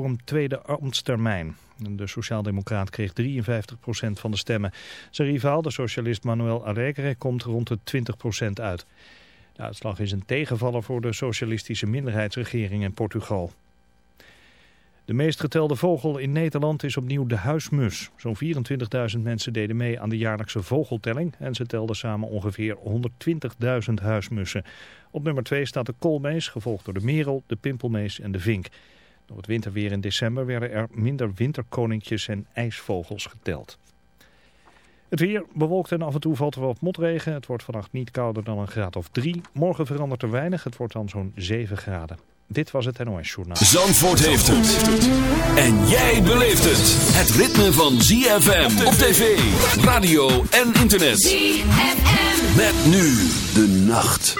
voor een tweede ambtstermijn. De sociaaldemocraat kreeg 53% van de stemmen. Zijn rivaal, de socialist Manuel Alegre, komt rond de 20% uit. De uitslag is een tegenvaller voor de socialistische minderheidsregering in Portugal. De meest getelde vogel in Nederland is opnieuw de huismus. Zo'n 24.000 mensen deden mee aan de jaarlijkse vogeltelling en ze telden samen ongeveer 120.000 huismussen. Op nummer 2 staat de koolmees, gevolgd door de merel, de pimpelmees en de vink. Door het winterweer in december werden er minder winterkoninkjes en ijsvogels geteld. Het weer bewolkt en af en toe valt er wat motregen. Het wordt vannacht niet kouder dan een graad of 3. Morgen verandert er weinig. Het wordt dan zo'n 7 graden. Dit was het NOS Journaal. Zandvoort heeft het. En jij beleeft het. Het ritme van ZFM op tv, radio en internet. ZFM. Met nu de nacht.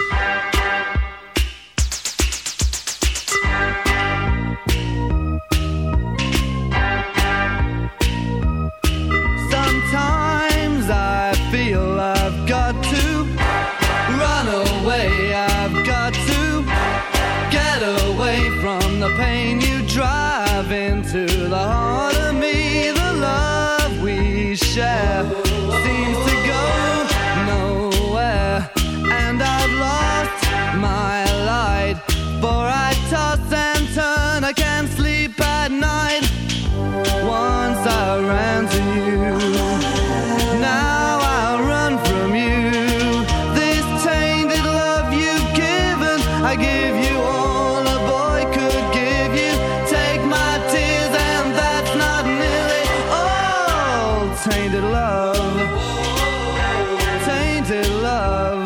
love.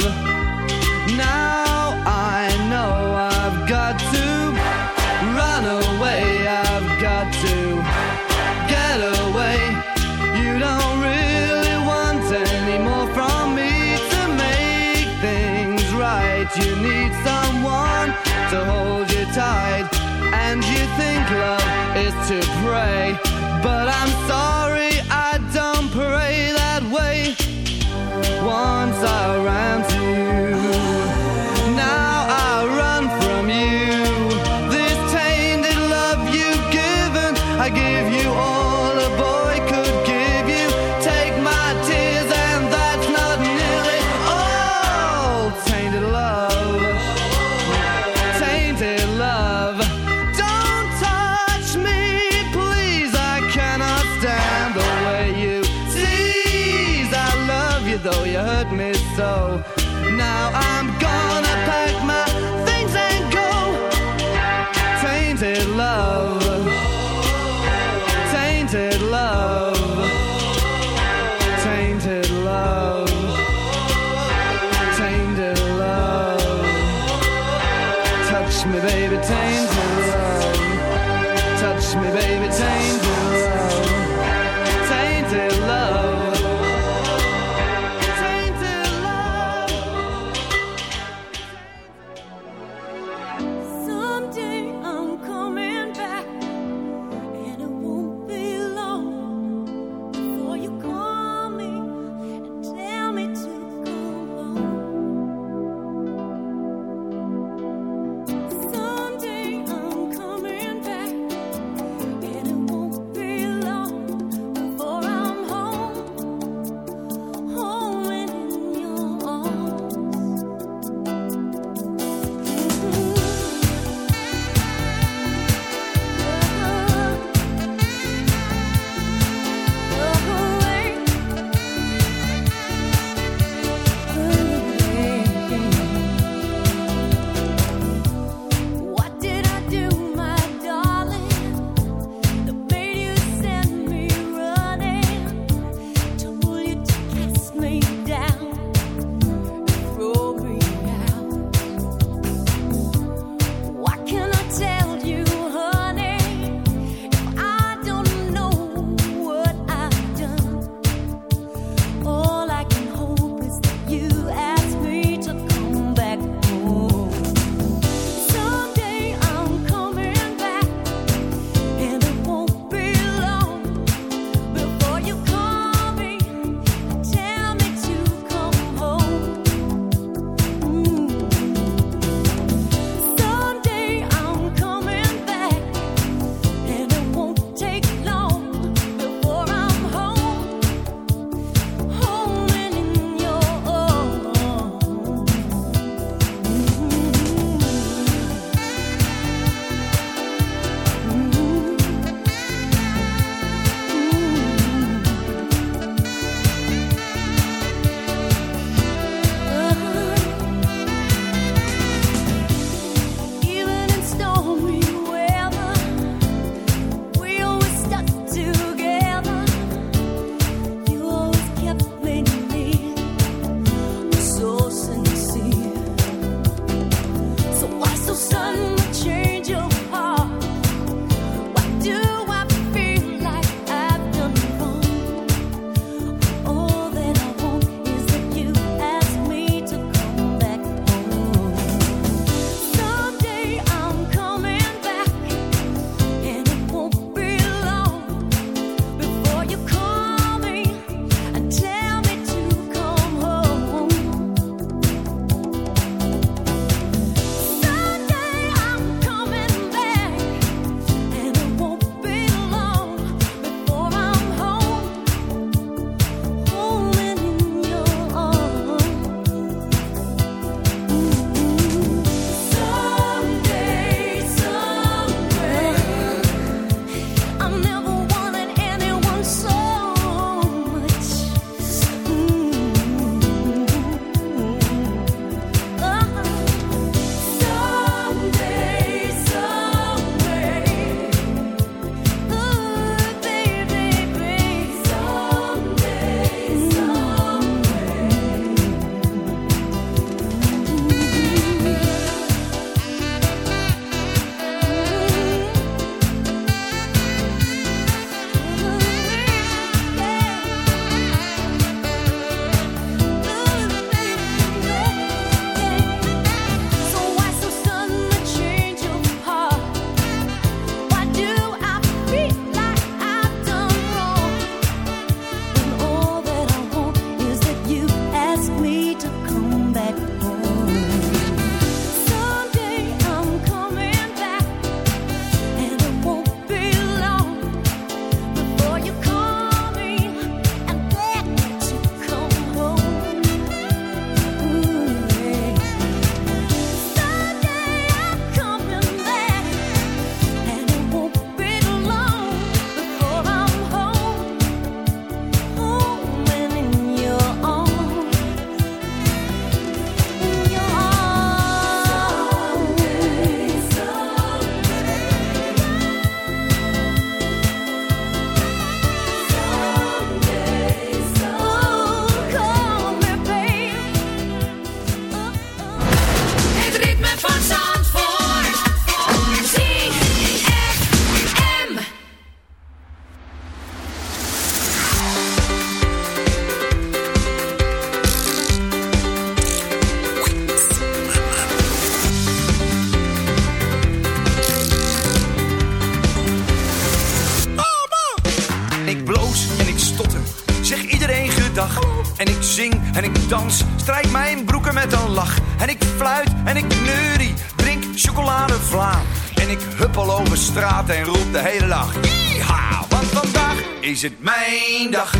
Is het mijn dag.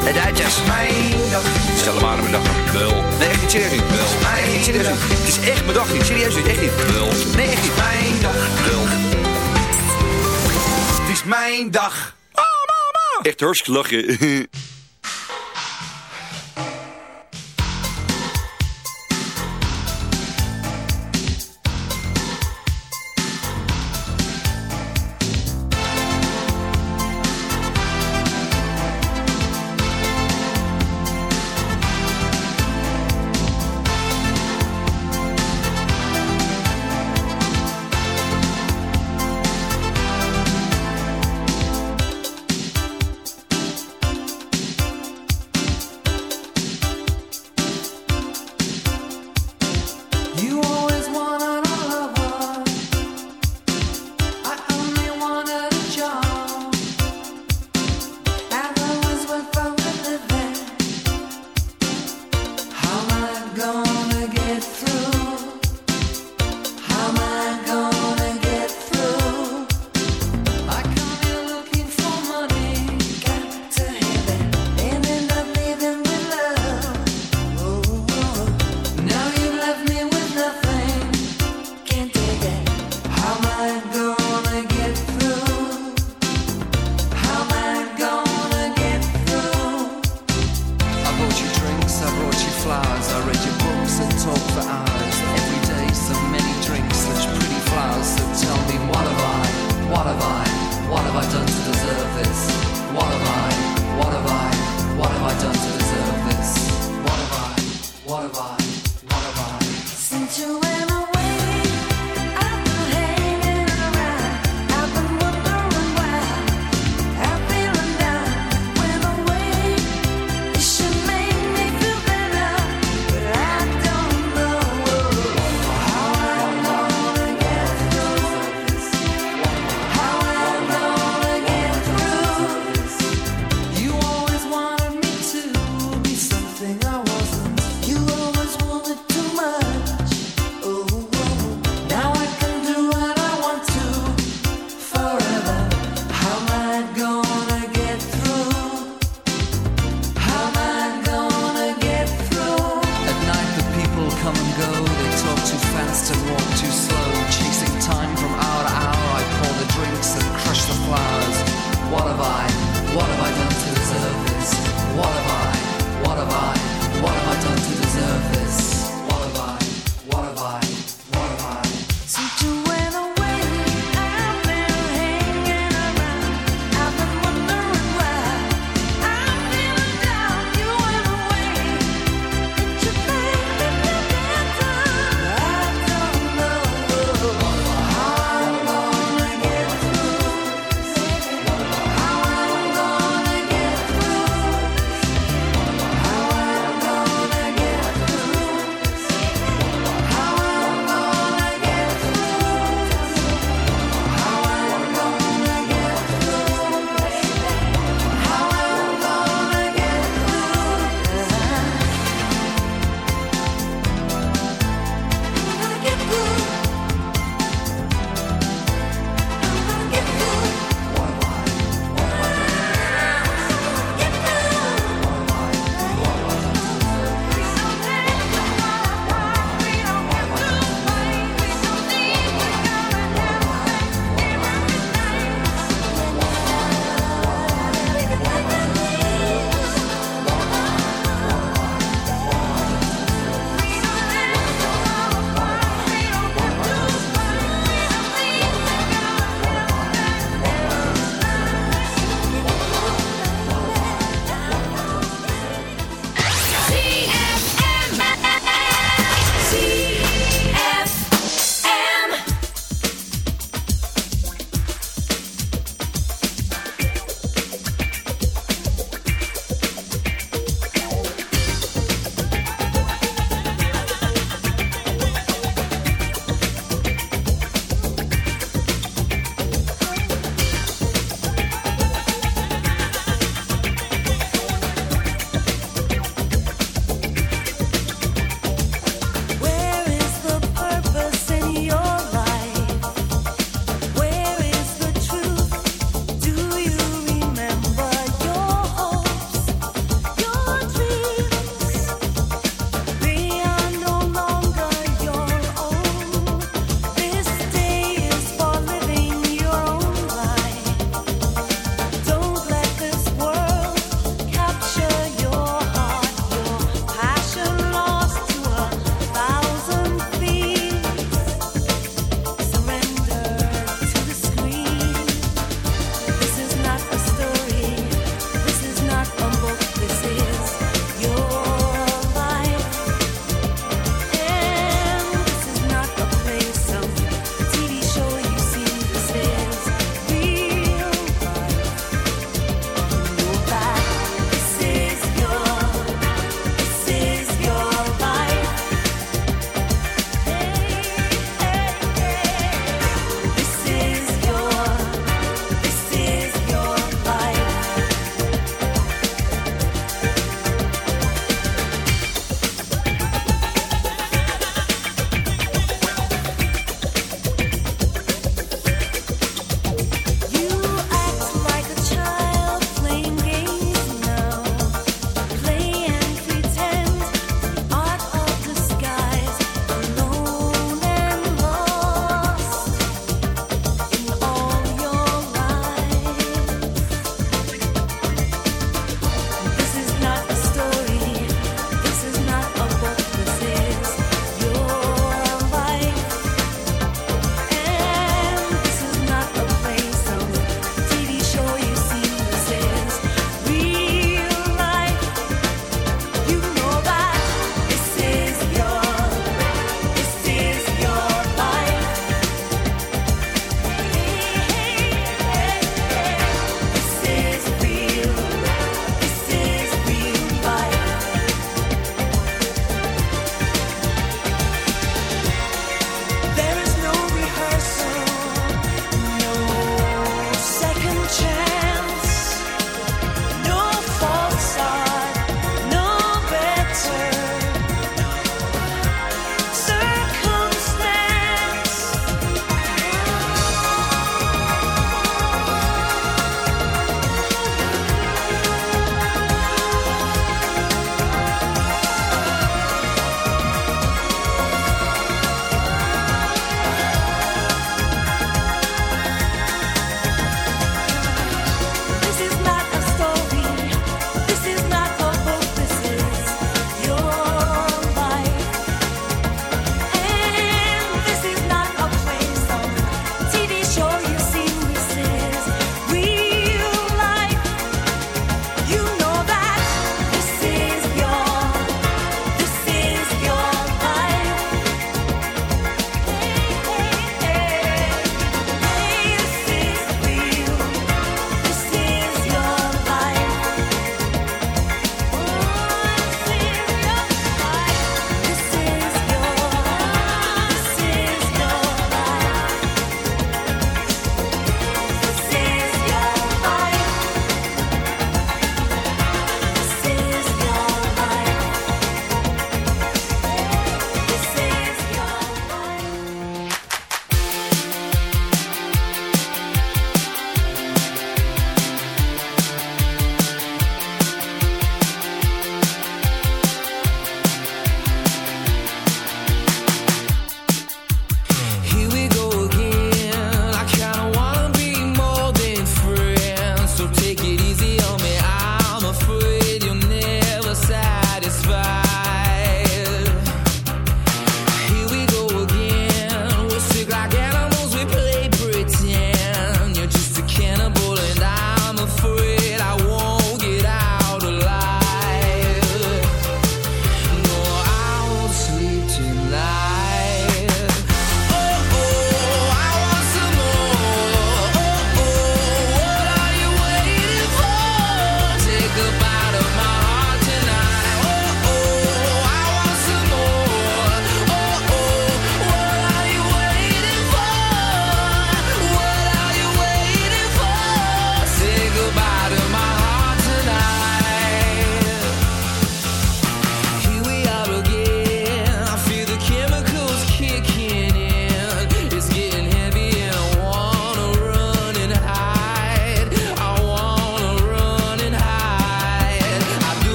Oostlachen. De Duitsers. Mijn dag. Stel hem aan mijn dag. Wel. Nee, echt niet serieus niet. Wel. Nee, echt niet serieus niet. Het is echt mijn dag niet. Serieus niet. Echt niet. Wel. Nee, echt niet. Mijn dag. Wel. Het is mijn dag. Echt hartstikke lachen.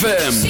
ZFM.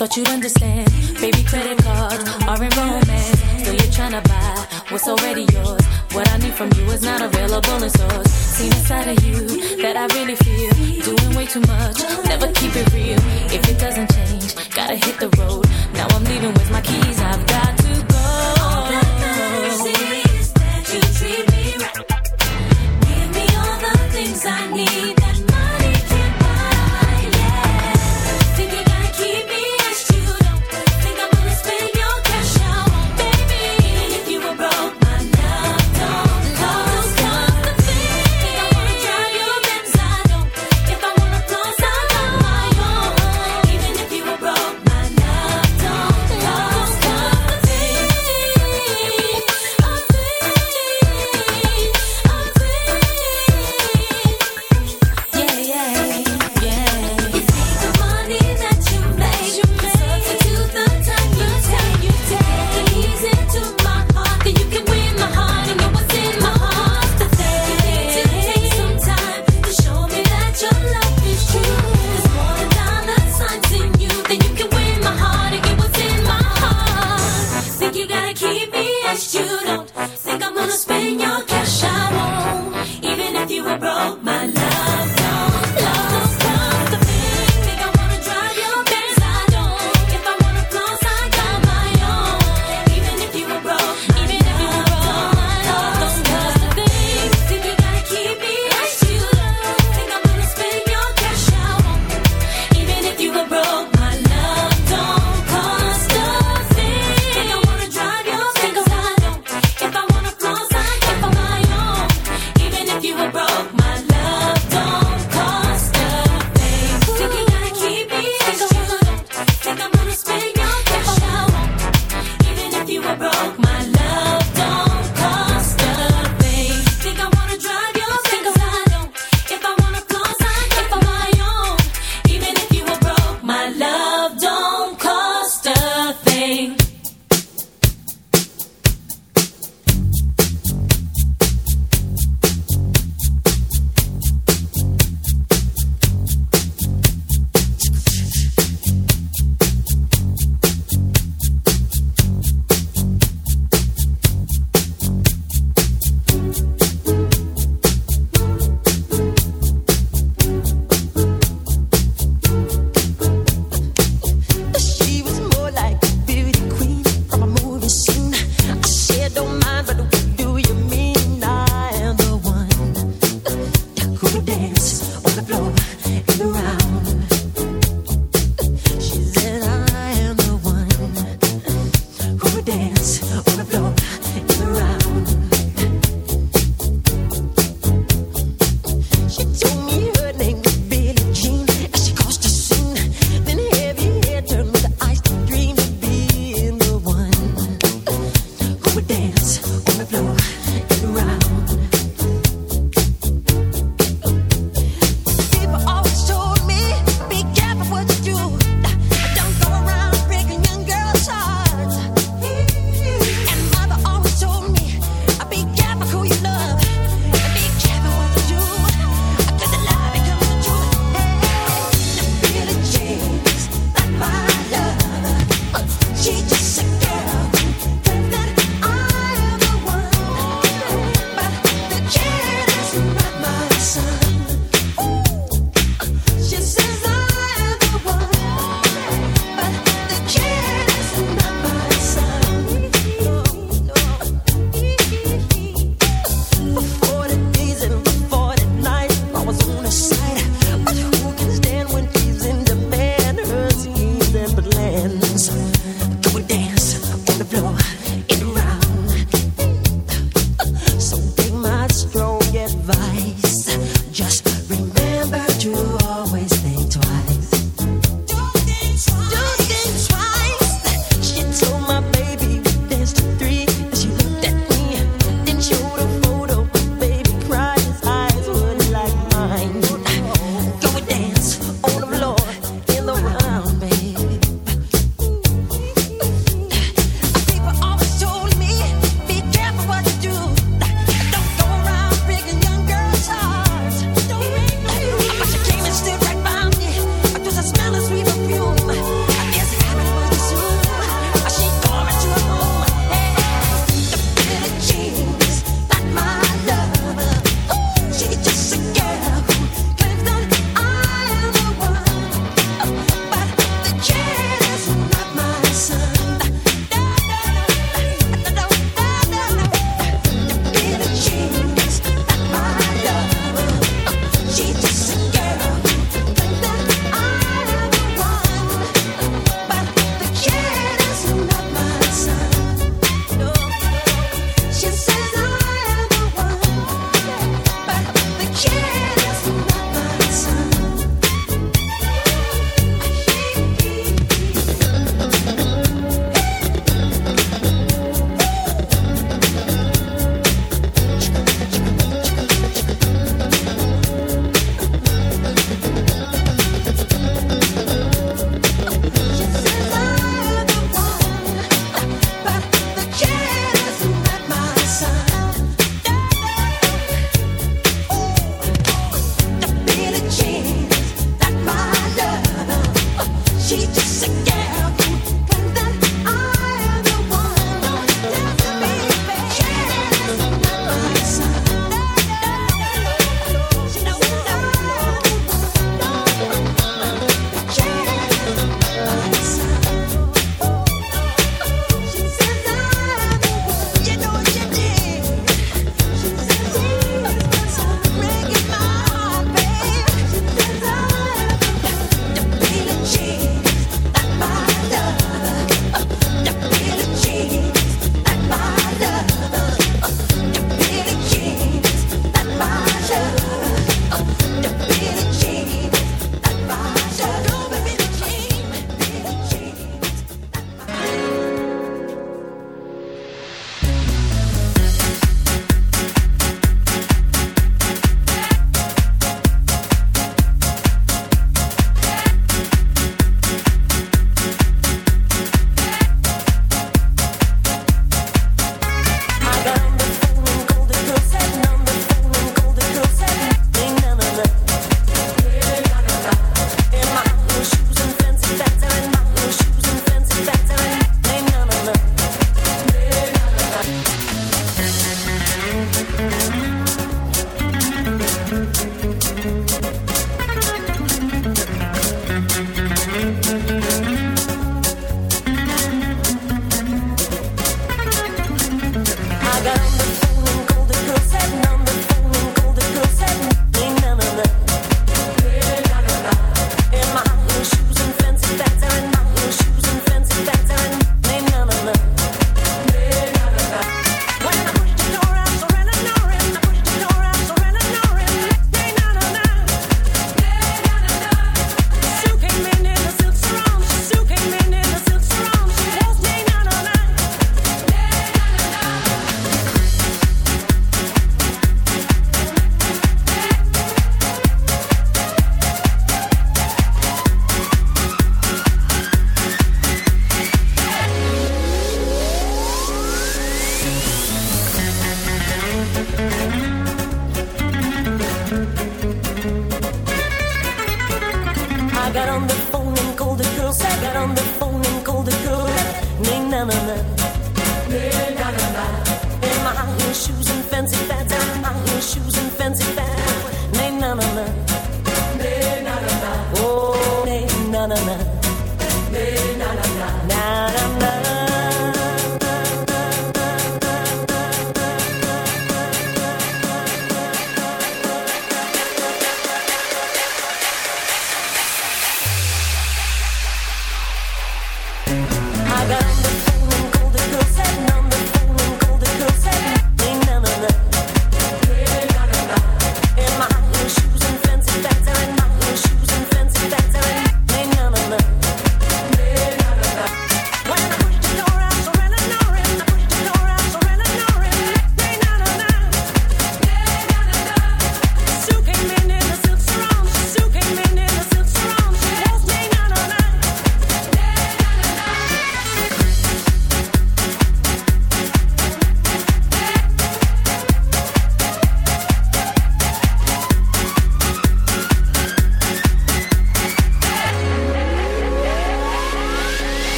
Thought you'd understand. Baby, credit cards are in romance. So you're trying to buy what's already yours. What I need from you is not available in stores. Seen inside of you that I really feel. Doing way too much, never keep it real. If it doesn't change, gotta hit the road. Now I'm leaving with my keys, I've got to go. All that matters is that you treat me right. Give me all the things I need.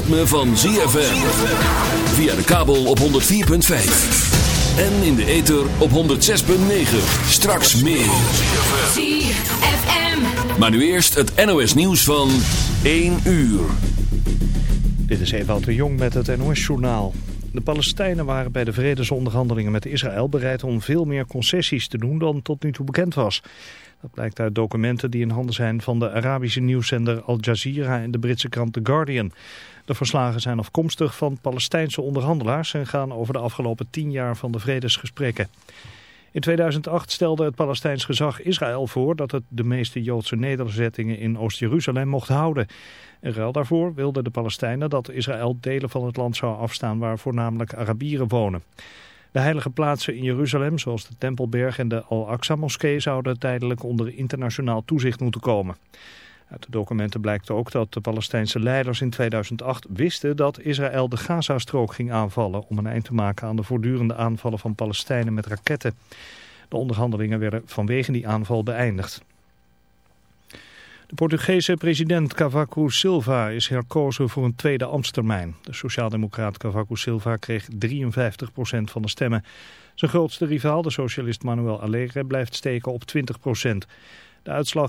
Ritme van ZFM. Via de kabel op 104.5. En in de ether op 106.9. Straks meer. ZFM. Maar nu eerst het NOS nieuws van 1 uur. Dit is Ewout de Jong met het NOS-journaal. De Palestijnen waren bij de vredesonderhandelingen met Israël bereid om veel meer concessies te doen dan tot nu toe bekend was. Dat blijkt uit documenten die in handen zijn van de Arabische nieuwszender Al Jazeera en de Britse krant The Guardian. De verslagen zijn afkomstig van Palestijnse onderhandelaars en gaan over de afgelopen tien jaar van de vredesgesprekken. In 2008 stelde het Palestijns gezag Israël voor dat het de meeste Joodse nederzettingen in Oost-Jeruzalem mocht houden. In ruil daarvoor wilden de Palestijnen dat Israël delen van het land zou afstaan waar voornamelijk Arabieren wonen. De heilige plaatsen in Jeruzalem, zoals de Tempelberg en de Al-Aqsa-moskee, zouden tijdelijk onder internationaal toezicht moeten komen. Uit de documenten blijkt ook dat de Palestijnse leiders in 2008 wisten dat Israël de Gazastrook ging aanvallen om een eind te maken aan de voortdurende aanvallen van Palestijnen met raketten. De onderhandelingen werden vanwege die aanval beëindigd. De Portugese president Cavaco Silva is herkozen voor een tweede ambtstermijn. De sociaaldemocraat Cavaco Silva kreeg 53% van de stemmen. Zijn grootste rivaal, de socialist Manuel Alegre, blijft steken op 20%. De uitslag